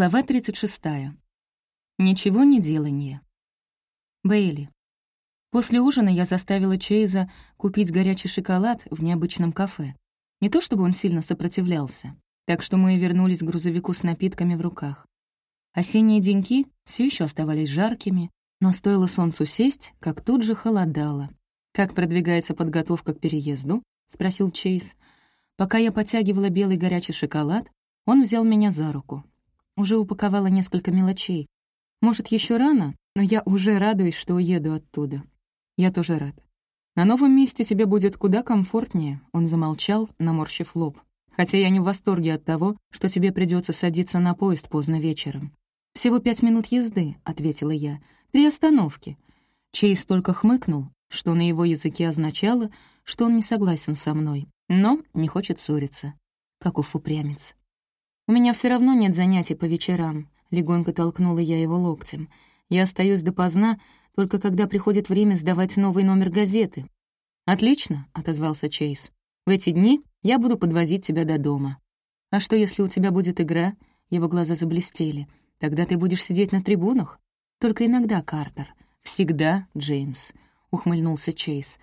Глава 36. Ничего не делание. Бейли. После ужина я заставила Чейза купить горячий шоколад в необычном кафе. Не то чтобы он сильно сопротивлялся, так что мы вернулись к грузовику с напитками в руках. Осенние деньки все еще оставались жаркими, но стоило солнцу сесть, как тут же холодало. «Как продвигается подготовка к переезду?» — спросил Чейз. Пока я подтягивала белый горячий шоколад, он взял меня за руку. Уже упаковала несколько мелочей. Может, еще рано, но я уже радуюсь, что уеду оттуда. Я тоже рад. На новом месте тебе будет куда комфортнее, он замолчал, наморщив лоб. Хотя я не в восторге от того, что тебе придется садиться на поезд поздно вечером. «Всего пять минут езды», — ответила я. «Три остановки». Чейз только хмыкнул, что на его языке означало, что он не согласен со мной, но не хочет ссориться. Каков упрямец. «У меня все равно нет занятий по вечерам», — легонько толкнула я его локтем. «Я остаюсь допоздна, только когда приходит время сдавать новый номер газеты». «Отлично», — отозвался Чейз. «В эти дни я буду подвозить тебя до дома». «А что, если у тебя будет игра?» Его глаза заблестели. «Тогда ты будешь сидеть на трибунах?» «Только иногда, Картер. Всегда, Джеймс», — ухмыльнулся Чейз.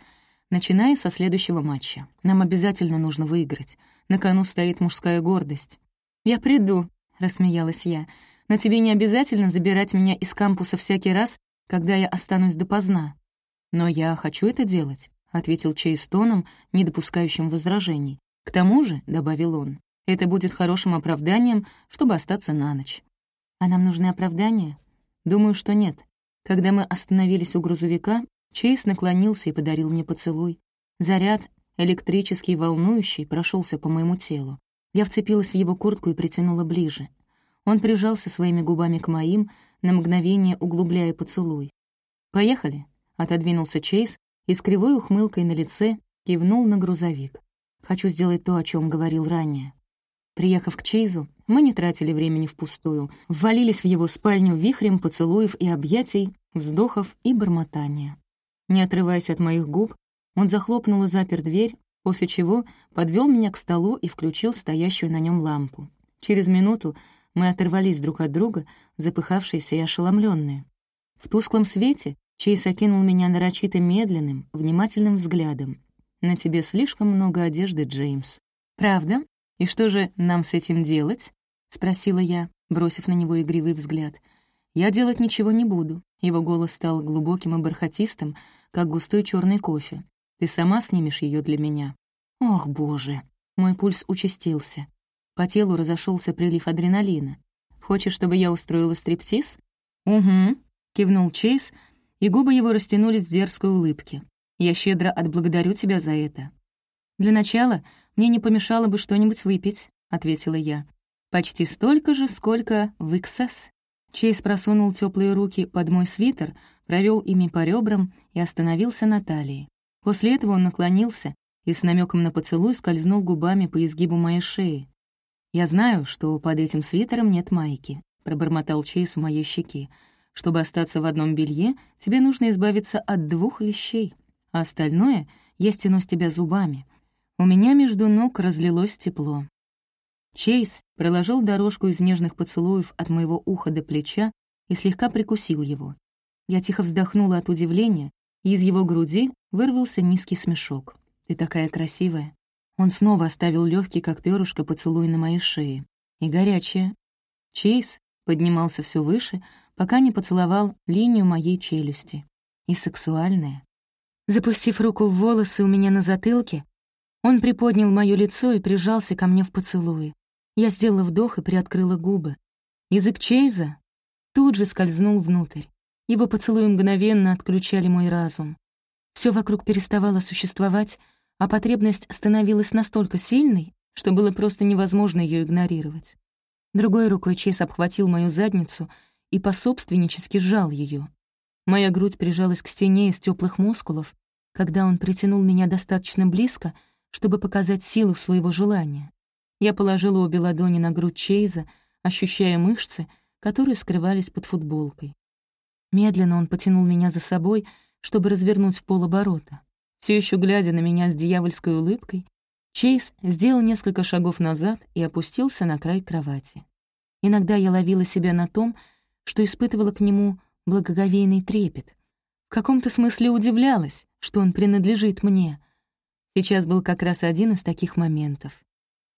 «Начиная со следующего матча. Нам обязательно нужно выиграть. На кону стоит мужская гордость. «Я приду», — рассмеялась я. «Но тебе не обязательно забирать меня из кампуса всякий раз, когда я останусь допоздна». «Но я хочу это делать», — ответил Чейз тоном, не допускающим возражений. «К тому же», — добавил он, — «это будет хорошим оправданием, чтобы остаться на ночь». «А нам нужны оправдания?» «Думаю, что нет». Когда мы остановились у грузовика, Чейз наклонился и подарил мне поцелуй. Заряд, электрический волнующий, прошелся по моему телу. Я вцепилась в его куртку и притянула ближе. Он прижался своими губами к моим, на мгновение углубляя поцелуй. «Поехали», — отодвинулся Чейз и с кривой ухмылкой на лице кивнул на грузовик. «Хочу сделать то, о чем говорил ранее». Приехав к Чейзу, мы не тратили времени впустую, ввалились в его спальню вихрем поцелуев и объятий, вздохов и бормотания. Не отрываясь от моих губ, он захлопнул и запер дверь, после чего подвел меня к столу и включил стоящую на нем лампу. Через минуту мы оторвались друг от друга, запыхавшиеся и ошеломленные. В тусклом свете Чейз окинул меня нарочито медленным, внимательным взглядом. «На тебе слишком много одежды, Джеймс». «Правда? И что же нам с этим делать?» — спросила я, бросив на него игривый взгляд. «Я делать ничего не буду». Его голос стал глубоким и бархатистым, как густой черный кофе. Ты сама снимешь ее для меня». «Ох, боже!» Мой пульс участился. По телу разошелся прилив адреналина. «Хочешь, чтобы я устроила стриптиз?» «Угу», — кивнул Чейз, и губы его растянулись в дерзкой улыбке. «Я щедро отблагодарю тебя за это». «Для начала мне не помешало бы что-нибудь выпить», — ответила я. «Почти столько же, сколько в XS». Чейз просунул теплые руки под мой свитер, провел ими по ребрам и остановился на талии. После этого он наклонился и с намеком на поцелуй скользнул губами по изгибу моей шеи. «Я знаю, что под этим свитером нет майки», — пробормотал Чейз у моей щеки. «Чтобы остаться в одном белье, тебе нужно избавиться от двух вещей, а остальное я стяну с тебя зубами». У меня между ног разлилось тепло. Чейз проложил дорожку из нежных поцелуев от моего уха до плеча и слегка прикусил его. Я тихо вздохнула от удивления, и из его груди вырвался низкий смешок. «Ты такая красивая». Он снова оставил легкий, как перышко, поцелуй на моей шее. И горячая. Чейз поднимался все выше, пока не поцеловал линию моей челюсти. И сексуальная. Запустив руку в волосы у меня на затылке, он приподнял мое лицо и прижался ко мне в поцелуе. Я сделала вдох и приоткрыла губы. Язык Чейза тут же скользнул внутрь. Его поцелуи мгновенно отключали мой разум. Все вокруг переставало существовать, а потребность становилась настолько сильной, что было просто невозможно ее игнорировать. Другой рукой Чейз обхватил мою задницу и пособственнически сжал ее. Моя грудь прижалась к стене из теплых мускулов, когда он притянул меня достаточно близко, чтобы показать силу своего желания. Я положила обе ладони на грудь Чейза, ощущая мышцы, которые скрывались под футболкой. Медленно он потянул меня за собой, чтобы развернуть в полоборота. Все еще глядя на меня с дьявольской улыбкой, Чейз сделал несколько шагов назад и опустился на край кровати. Иногда я ловила себя на том, что испытывала к нему благоговейный трепет. В каком-то смысле удивлялась, что он принадлежит мне. Сейчас был как раз один из таких моментов.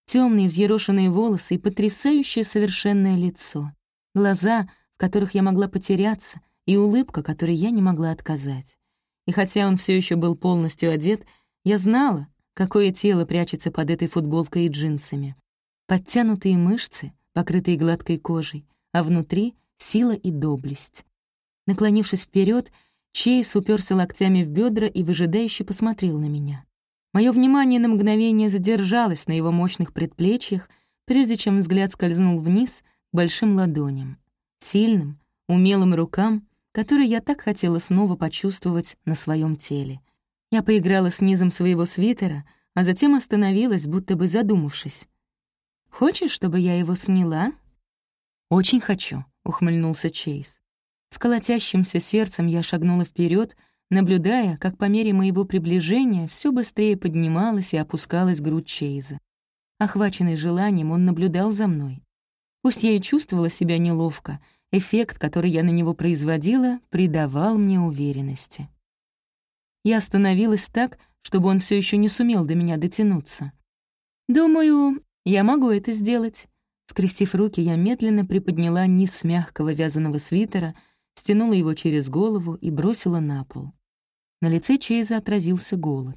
Темные взъерошенные волосы и потрясающее совершенное лицо. Глаза, в которых я могла потеряться, и улыбка, которой я не могла отказать. И хотя он все еще был полностью одет, я знала, какое тело прячется под этой футболкой и джинсами. Подтянутые мышцы, покрытые гладкой кожей, а внутри — сила и доблесть. Наклонившись вперед, Чейз уперся локтями в бедра и выжидающе посмотрел на меня. Мое внимание на мгновение задержалось на его мощных предплечьях, прежде чем взгляд скользнул вниз большим ладоням, сильным, умелым рукам, которые я так хотела снова почувствовать на своем теле. Я поиграла с низом своего свитера, а затем остановилась, будто бы задумавшись. «Хочешь, чтобы я его сняла?» «Очень хочу», — ухмыльнулся Чейз. С колотящимся сердцем я шагнула вперед, наблюдая, как по мере моего приближения все быстрее поднималась и опускалась грудь Чейза. Охваченный желанием, он наблюдал за мной. Пусть я и чувствовала себя неловко, эффект, который я на него производила, придавал мне уверенности. Я остановилась так, чтобы он все еще не сумел до меня дотянуться. «Думаю, я могу это сделать». Скрестив руки, я медленно приподняла низ мягкого вязаного свитера, стянула его через голову и бросила на пол. На лице Чейза отразился голод.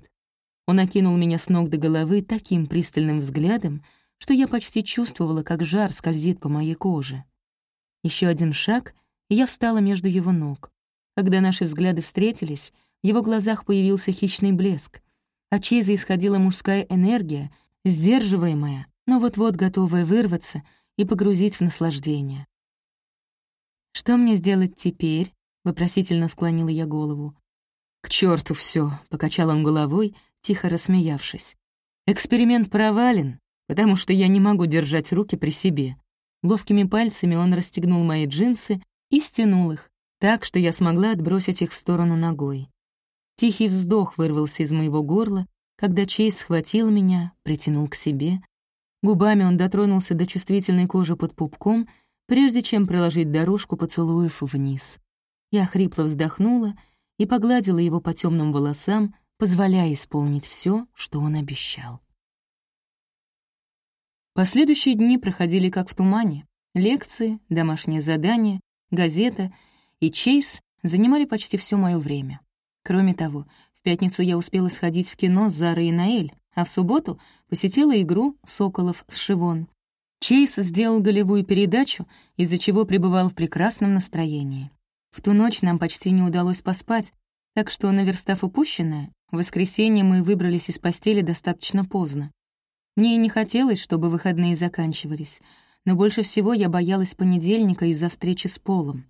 Он окинул меня с ног до головы таким пристальным взглядом, что я почти чувствовала, как жар скользит по моей коже. Еще один шаг, и я встала между его ног. Когда наши взгляды встретились, в его глазах появился хищный блеск. От Чейза исходила мужская энергия, сдерживаемая, но вот-вот готовая вырваться и погрузить в наслаждение. «Что мне сделать теперь?» — вопросительно склонила я голову. «К черту все, покачал он головой, тихо рассмеявшись. «Эксперимент провален, потому что я не могу держать руки при себе». Ловкими пальцами он расстегнул мои джинсы и стянул их, так, что я смогла отбросить их в сторону ногой. Тихий вздох вырвался из моего горла, когда Чейз схватил меня, притянул к себе. Губами он дотронулся до чувствительной кожи под пупком — прежде чем проложить дорожку поцелуев вниз. Я хрипло вздохнула и погладила его по темным волосам, позволяя исполнить все, что он обещал. Последующие дни проходили как в тумане. Лекции, домашние задания, газета и Чейз занимали почти все мое время. Кроме того, в пятницу я успела сходить в кино с Зарой и Наэль, а в субботу посетила игру «Соколов» с Шивон, Чейз сделал голевую передачу, из-за чего пребывал в прекрасном настроении. В ту ночь нам почти не удалось поспать, так что, наверстав упущенное, в воскресенье мы выбрались из постели достаточно поздно. Мне и не хотелось, чтобы выходные заканчивались, но больше всего я боялась понедельника из-за встречи с Полом,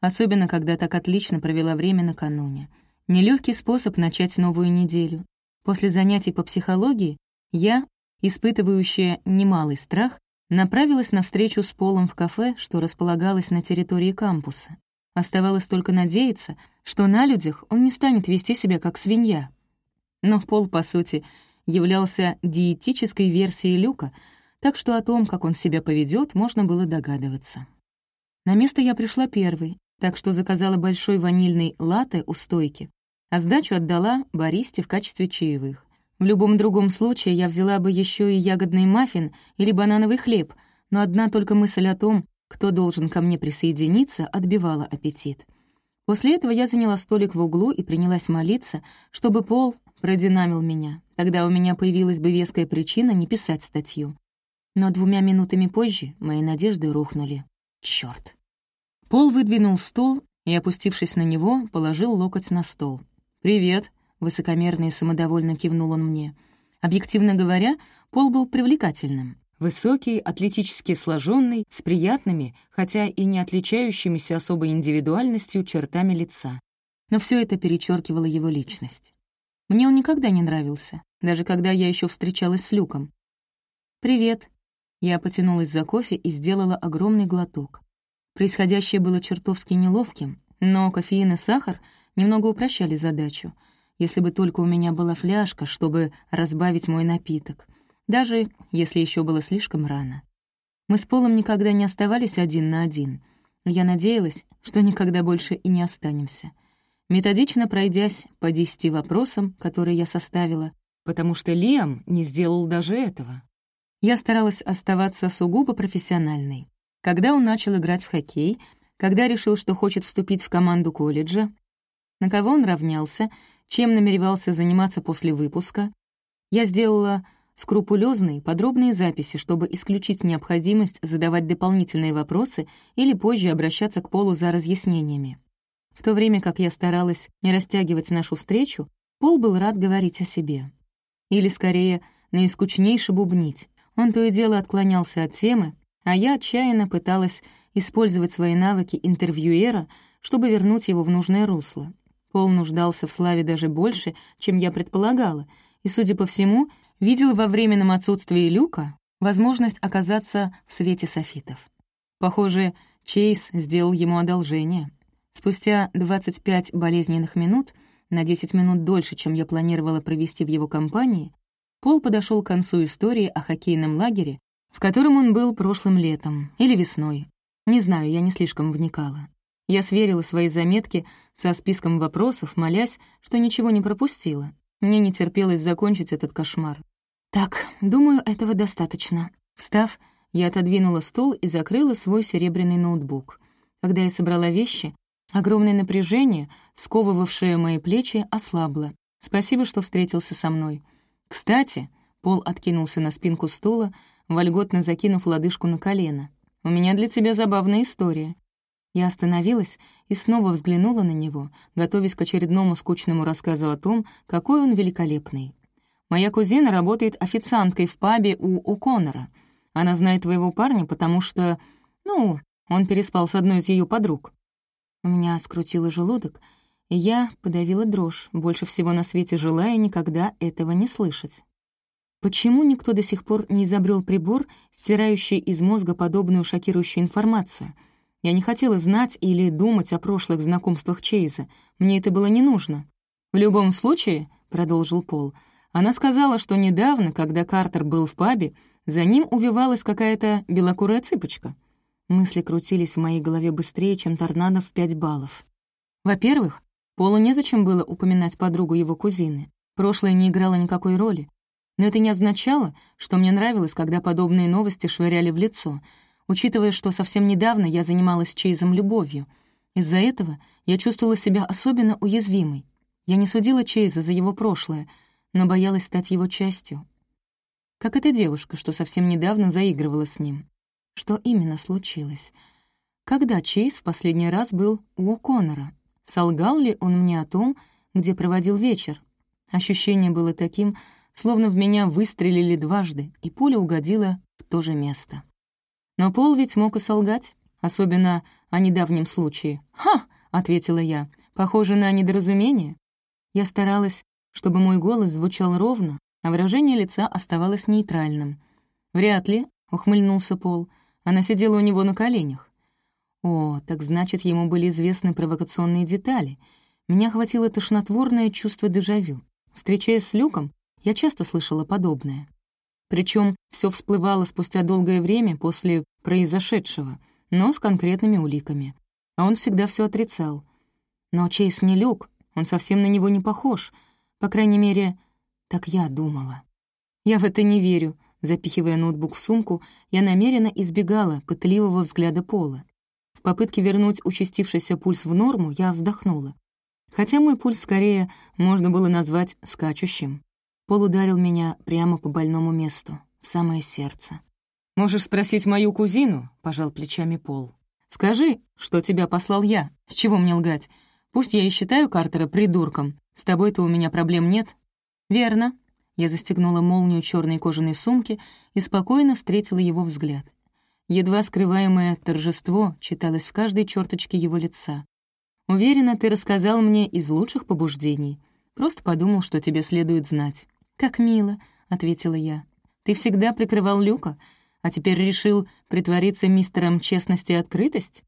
особенно когда так отлично провела время накануне. Нелегкий способ начать новую неделю. После занятий по психологии я, испытывающая немалый страх, направилась на встречу с Полом в кафе, что располагалось на территории кампуса. Оставалось только надеяться, что на людях он не станет вести себя как свинья. Но Пол, по сути, являлся диетической версией Люка, так что о том, как он себя поведет, можно было догадываться. На место я пришла первой, так что заказала большой ванильный латте у стойки, а сдачу отдала баристе в качестве чаевых. В любом другом случае я взяла бы еще и ягодный маффин или банановый хлеб, но одна только мысль о том, кто должен ко мне присоединиться, отбивала аппетит. После этого я заняла столик в углу и принялась молиться, чтобы Пол продинамил меня. Тогда у меня появилась бы веская причина не писать статью. Но двумя минутами позже мои надежды рухнули. Чёрт. Пол выдвинул стул и, опустившись на него, положил локоть на стол. «Привет», Высокомерно и самодовольно кивнул он мне. Объективно говоря, Пол был привлекательным. Высокий, атлетически сложенный, с приятными, хотя и не отличающимися особой индивидуальностью чертами лица. Но все это перечеркивало его личность. Мне он никогда не нравился, даже когда я еще встречалась с Люком. «Привет». Я потянулась за кофе и сделала огромный глоток. Происходящее было чертовски неловким, но кофеин и сахар немного упрощали задачу — если бы только у меня была фляжка, чтобы разбавить мой напиток, даже если еще было слишком рано. Мы с Полом никогда не оставались один на один. Я надеялась, что никогда больше и не останемся. Методично пройдясь по десяти вопросам, которые я составила, потому что Лиам не сделал даже этого. Я старалась оставаться сугубо профессиональной. Когда он начал играть в хоккей, когда решил, что хочет вступить в команду колледжа, на кого он равнялся, чем намеревался заниматься после выпуска, я сделала скрупулезные, подробные записи, чтобы исключить необходимость задавать дополнительные вопросы или позже обращаться к Полу за разъяснениями. В то время как я старалась не растягивать нашу встречу, Пол был рад говорить о себе. Или, скорее, наискучнейше бубнить. Он то и дело отклонялся от темы, а я отчаянно пыталась использовать свои навыки интервьюера, чтобы вернуть его в нужное русло. Пол нуждался в славе даже больше, чем я предполагала, и, судя по всему, видел во временном отсутствии Люка возможность оказаться в свете софитов. Похоже, Чейз сделал ему одолжение. Спустя 25 болезненных минут, на 10 минут дольше, чем я планировала провести в его компании, Пол подошел к концу истории о хоккейном лагере, в котором он был прошлым летом или весной. Не знаю, я не слишком вникала. Я сверила свои заметки со списком вопросов, молясь, что ничего не пропустила. Мне не терпелось закончить этот кошмар. «Так, думаю, этого достаточно». Встав, я отодвинула стул и закрыла свой серебряный ноутбук. Когда я собрала вещи, огромное напряжение, сковывавшее мои плечи, ослабло. Спасибо, что встретился со мной. Кстати, Пол откинулся на спинку стула, вольготно закинув лодыжку на колено. «У меня для тебя забавная история». Я остановилась и снова взглянула на него, готовясь к очередному скучному рассказу о том, какой он великолепный. «Моя кузина работает официанткой в пабе у О'Коннора. Она знает твоего парня, потому что... Ну, он переспал с одной из ее подруг». У меня скрутило желудок, и я подавила дрожь, больше всего на свете желая никогда этого не слышать. Почему никто до сих пор не изобрел прибор, стирающий из мозга подобную шокирующую информацию — я не хотела знать или думать о прошлых знакомствах Чейза. Мне это было не нужно. «В любом случае», — продолжил Пол, она сказала, что недавно, когда Картер был в пабе, за ним увивалась какая-то белокурая цыпочка. Мысли крутились в моей голове быстрее, чем торнадо в пять баллов. Во-первых, Полу незачем было упоминать подругу его кузины. Прошлое не играло никакой роли. Но это не означало, что мне нравилось, когда подобные новости швыряли в лицо — учитывая, что совсем недавно я занималась Чейзом любовью. Из-за этого я чувствовала себя особенно уязвимой. Я не судила Чейза за его прошлое, но боялась стать его частью. Как эта девушка, что совсем недавно заигрывала с ним. Что именно случилось? Когда Чейз в последний раз был у О'Коннора? Солгал ли он мне о том, где проводил вечер? Ощущение было таким, словно в меня выстрелили дважды, и пуля угодила в то же место. Но Пол ведь мог и солгать, особенно о недавнем случае. «Ха!» — ответила я. «Похоже на недоразумение». Я старалась, чтобы мой голос звучал ровно, а выражение лица оставалось нейтральным. «Вряд ли», — ухмыльнулся Пол. Она сидела у него на коленях. О, так значит, ему были известны провокационные детали. Меня охватило тошнотворное чувство дежавю. Встречаясь с Люком, я часто слышала подобное. Причем все всплывало спустя долгое время после произошедшего, но с конкретными уликами. А он всегда все отрицал. Но Чейз не Люк, он совсем на него не похож. По крайней мере, так я думала. Я в это не верю. Запихивая ноутбук в сумку, я намеренно избегала пытливого взгляда Пола. В попытке вернуть участившийся пульс в норму я вздохнула. Хотя мой пульс скорее можно было назвать скачущим. Пол ударил меня прямо по больному месту, в самое сердце. «Можешь спросить мою кузину?» — пожал плечами Пол. «Скажи, что тебя послал я. С чего мне лгать? Пусть я и считаю Картера придурком. С тобой-то у меня проблем нет». «Верно». Я застегнула молнию черной кожаной сумки и спокойно встретила его взгляд. Едва скрываемое торжество читалось в каждой черточке его лица. «Уверена, ты рассказал мне из лучших побуждений. Просто подумал, что тебе следует знать. «Как мило», — ответила я. «Ты всегда прикрывал Люка, а теперь решил притвориться мистером честности и открытость?»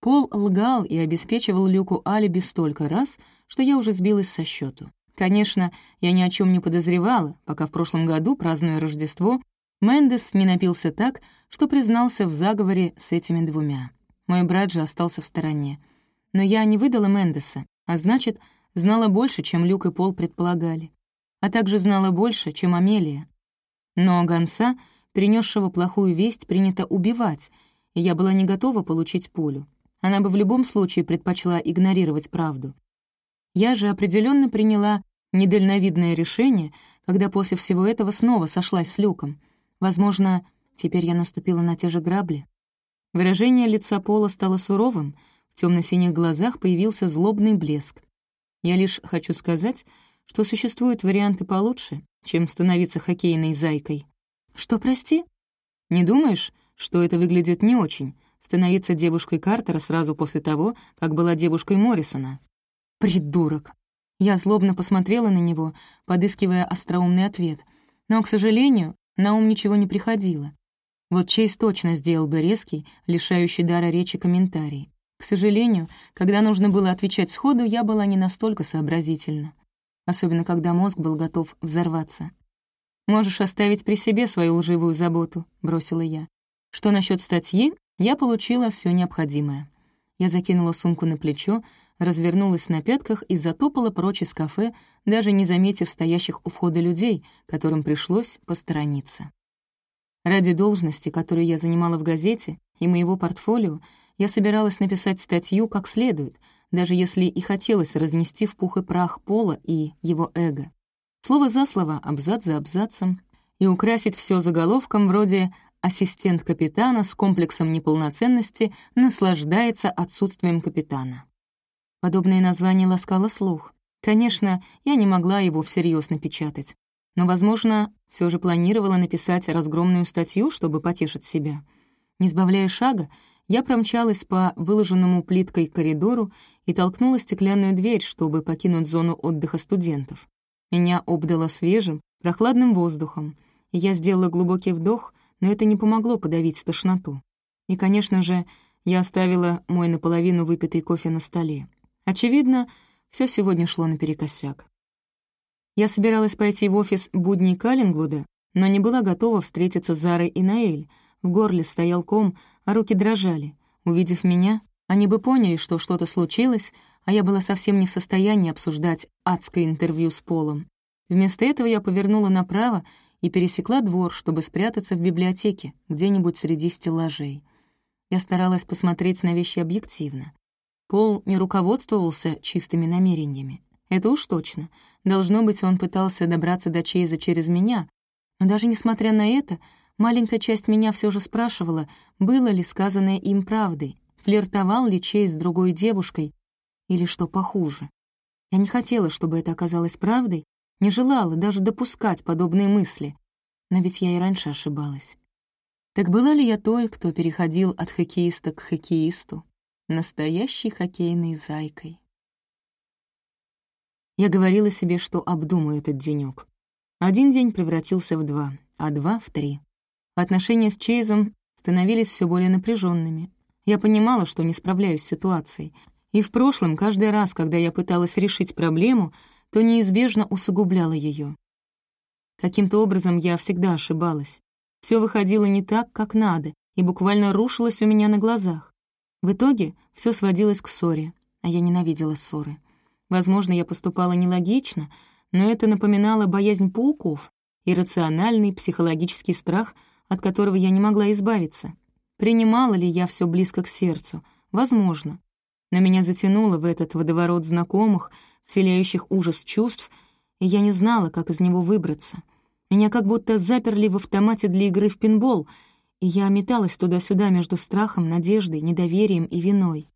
Пол лгал и обеспечивал Люку алиби столько раз, что я уже сбилась со счету. Конечно, я ни о чем не подозревала, пока в прошлом году, празднуя Рождество, Мендес не напился так, что признался в заговоре с этими двумя. Мой брат же остался в стороне. Но я не выдала Мендеса, а значит, знала больше, чем Люк и Пол предполагали. А также знала больше, чем Амелия. Но гонца, принесшего плохую весть, принято убивать, и я была не готова получить пулю. Она бы в любом случае предпочла игнорировать правду. Я же определенно приняла недальновидное решение, когда после всего этого снова сошлась с Люком. Возможно, теперь я наступила на те же грабли. Выражение лица Пола стало суровым, в темно-синих глазах появился злобный блеск. Я лишь хочу сказать, что существуют варианты получше, чем становиться хоккейной зайкой. Что, прости? Не думаешь, что это выглядит не очень, становиться девушкой Картера сразу после того, как была девушкой Моррисона? Придурок. Я злобно посмотрела на него, подыскивая остроумный ответ. Но, к сожалению, на ум ничего не приходило. Вот Чейз точно сделал бы резкий, лишающий дара речи комментарий. К сожалению, когда нужно было отвечать сходу, я была не настолько сообразительна. Особенно, когда мозг был готов взорваться. «Можешь оставить при себе свою лживую заботу», — бросила я. Что насчет статьи, я получила все необходимое. Я закинула сумку на плечо, развернулась на пятках и затопала прочь из кафе, даже не заметив стоящих у входа людей, которым пришлось посторониться. Ради должности, которую я занимала в газете, и моего портфолио, я собиралась написать статью как следует, даже если и хотелось разнести в пух и прах Пола и его эго. Слово за слово, абзац за абзацем, и украсить все заголовком вроде «Ассистент капитана с комплексом неполноценности наслаждается отсутствием капитана». Подобное название ласкало слух. Конечно, я не могла его всерьез напечатать, но, возможно, все же планировала написать разгромную статью, чтобы потешить себя. Не сбавляя шага, я промчалась по выложенному плиткой коридору и толкнула стеклянную дверь, чтобы покинуть зону отдыха студентов. Меня обдало свежим, прохладным воздухом, я сделала глубокий вдох, но это не помогло подавить тошноту. И, конечно же, я оставила мой наполовину выпитый кофе на столе. Очевидно, все сегодня шло наперекосяк. Я собиралась пойти в офис будней Каллингвуда, но не была готова встретиться с Зарой и Наэль. В горле стоял ком, а руки дрожали. Увидев меня, они бы поняли, что что-то случилось, а я была совсем не в состоянии обсуждать адское интервью с Полом. Вместо этого я повернула направо и пересекла двор, чтобы спрятаться в библиотеке, где-нибудь среди стеллажей. Я старалась посмотреть на вещи объективно. Пол не руководствовался чистыми намерениями. Это уж точно. Должно быть, он пытался добраться до Чейза через меня. Но даже несмотря на это, Маленькая часть меня все же спрашивала, было ли сказанное им правдой, флиртовал ли Чейз с другой девушкой или что похуже. Я не хотела, чтобы это оказалось правдой, не желала даже допускать подобные мысли, но ведь я и раньше ошибалась. Так была ли я той, кто переходил от хоккеиста к хоккеисту, настоящей хоккейной зайкой? Я говорила себе, что обдумаю этот денёк. Один день превратился в два, а два — в три. Отношения с Чейзом становились все более напряженными. Я понимала, что не справляюсь с ситуацией. И в прошлом, каждый раз, когда я пыталась решить проблему, то неизбежно усугубляла ее. Каким-то образом я всегда ошибалась. Все выходило не так, как надо, и буквально рушилось у меня на глазах. В итоге все сводилось к ссоре, а я ненавидела ссоры. Возможно, я поступала нелогично, но это напоминало боязнь пауков, иррациональный психологический страх — от которого я не могла избавиться. Принимала ли я все близко к сердцу? Возможно. Но меня затянуло в этот водоворот знакомых, вселяющих ужас чувств, и я не знала, как из него выбраться. Меня как будто заперли в автомате для игры в пинбол, и я металась туда-сюда между страхом, надеждой, недоверием и виной.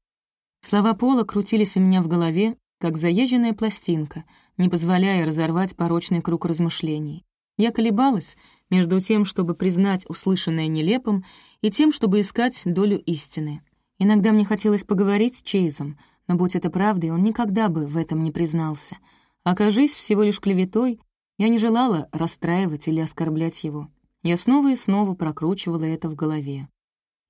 Слова Пола крутились у меня в голове, как заезженная пластинка, не позволяя разорвать порочный круг размышлений. Я колебалась между тем, чтобы признать услышанное нелепым, и тем, чтобы искать долю истины. Иногда мне хотелось поговорить с Чейзом, но, будь это правдой, он никогда бы в этом не признался. Окажись всего лишь клеветой, я не желала расстраивать или оскорблять его. Я снова и снова прокручивала это в голове.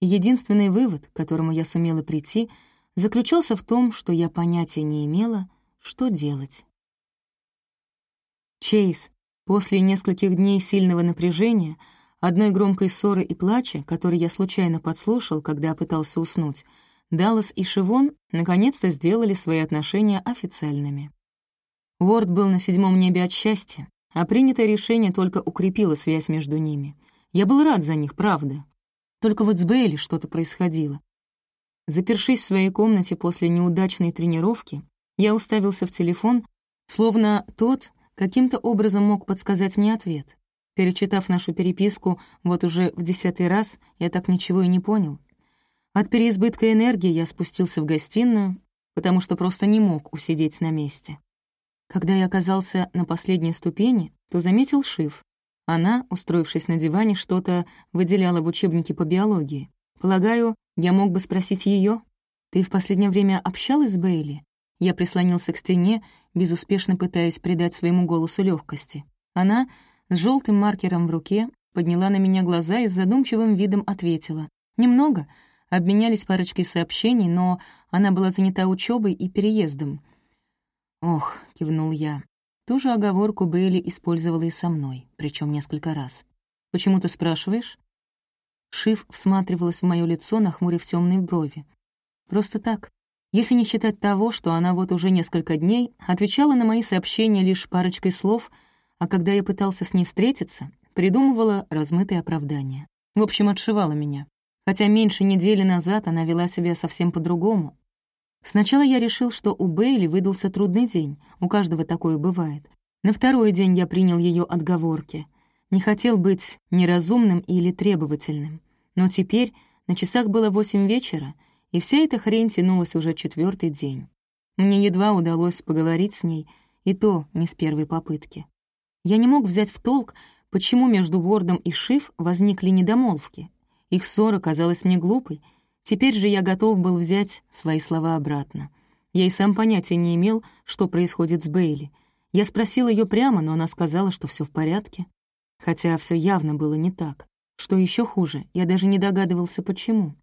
Единственный вывод, к которому я сумела прийти, заключался в том, что я понятия не имела, что делать. Чейз, После нескольких дней сильного напряжения, Одной громкой ссоры и плача, который я случайно подслушал, когда пытался уснуть, Даллас и Шивон наконец-то сделали свои отношения официальными. Уорд был на седьмом небе от счастья, а принятое решение только укрепило связь между ними. Я был рад за них, правда. Только вот с Бейли что-то происходило. Запершись в своей комнате после неудачной тренировки, я уставился в телефон, словно тот каким-то образом мог подсказать мне ответ. Перечитав нашу переписку вот уже в десятый раз, я так ничего и не понял. От переизбытка энергии я спустился в гостиную, потому что просто не мог усидеть на месте. Когда я оказался на последней ступени, то заметил Шиф. Она, устроившись на диване, что-то выделяла в учебнике по биологии. Полагаю, я мог бы спросить ее: «Ты в последнее время общалась с Бейли?» Я прислонился к стене, безуспешно пытаясь придать своему голосу легкости. Она с желтым маркером в руке подняла на меня глаза и с задумчивым видом ответила. «Немного». Обменялись парочкой сообщений, но она была занята учебой и переездом. «Ох», — кивнул я. Ту же оговорку Бейли использовала и со мной, причем несколько раз. «Почему ты спрашиваешь?» Шиф всматривалась в мое лицо, нахмурив темные брови. «Просто так. Если не считать того, что она вот уже несколько дней отвечала на мои сообщения лишь парочкой слов, а когда я пытался с ней встретиться, придумывала размытые оправдания. В общем, отшивала меня. Хотя меньше недели назад она вела себя совсем по-другому. Сначала я решил, что у Бейли выдался трудный день, у каждого такое бывает. На второй день я принял ее отговорки. Не хотел быть неразумным или требовательным. Но теперь на часах было восемь вечера — и вся эта хрень тянулась уже четвертый день. Мне едва удалось поговорить с ней, и то не с первой попытки. Я не мог взять в толк, почему между Вордом и Шиф возникли недомолвки. Их ссора казалась мне глупой. Теперь же я готов был взять свои слова обратно. Я и сам понятия не имел, что происходит с Бейли. Я спросил ее прямо, но она сказала, что все в порядке. Хотя все явно было не так. Что еще хуже, я даже не догадывался, почему.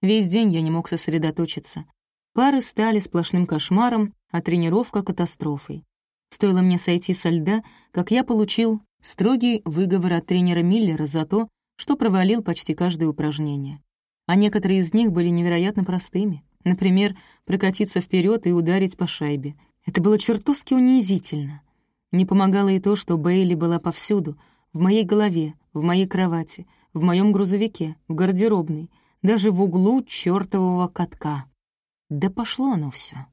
Весь день я не мог сосредоточиться. Пары стали сплошным кошмаром, а тренировка — катастрофой. Стоило мне сойти со льда, как я получил строгий выговор от тренера Миллера за то, что провалил почти каждое упражнение. А некоторые из них были невероятно простыми. Например, прокатиться вперед и ударить по шайбе. Это было чертовски унизительно. Не помогало и то, что Бейли была повсюду, в моей голове, в моей кровати, в моем грузовике, в гардеробной — даже в углу чертового катка. Да пошло оно все.